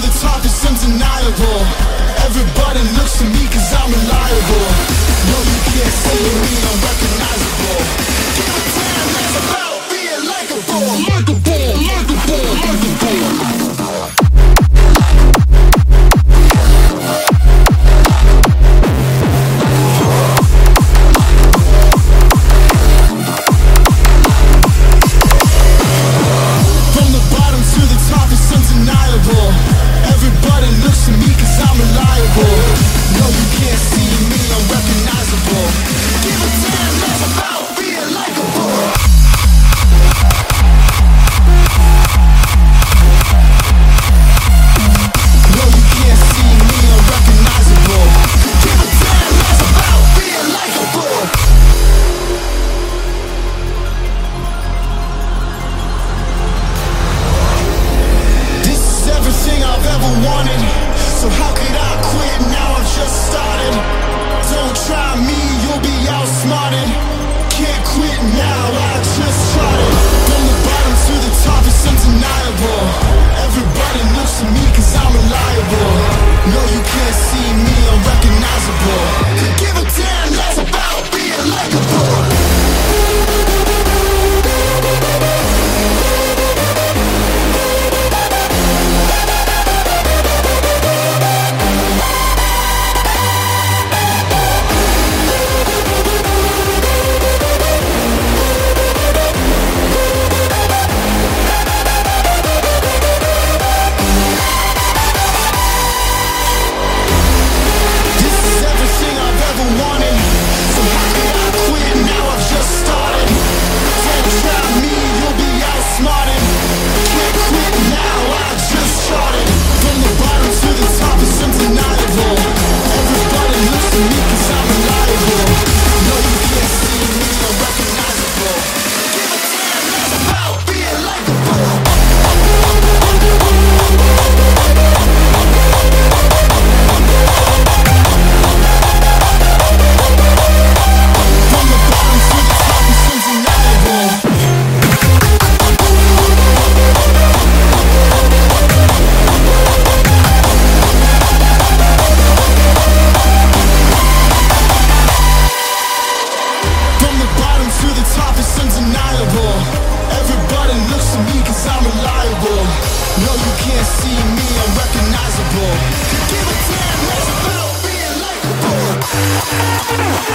the top is undeniable. Everybody looks to me cause I'm reliable. to the top, it's undeniable. Everybody looks at me cause I'm reliable. No, you can't see me, I'm recognizable. Could give a damn less about being likable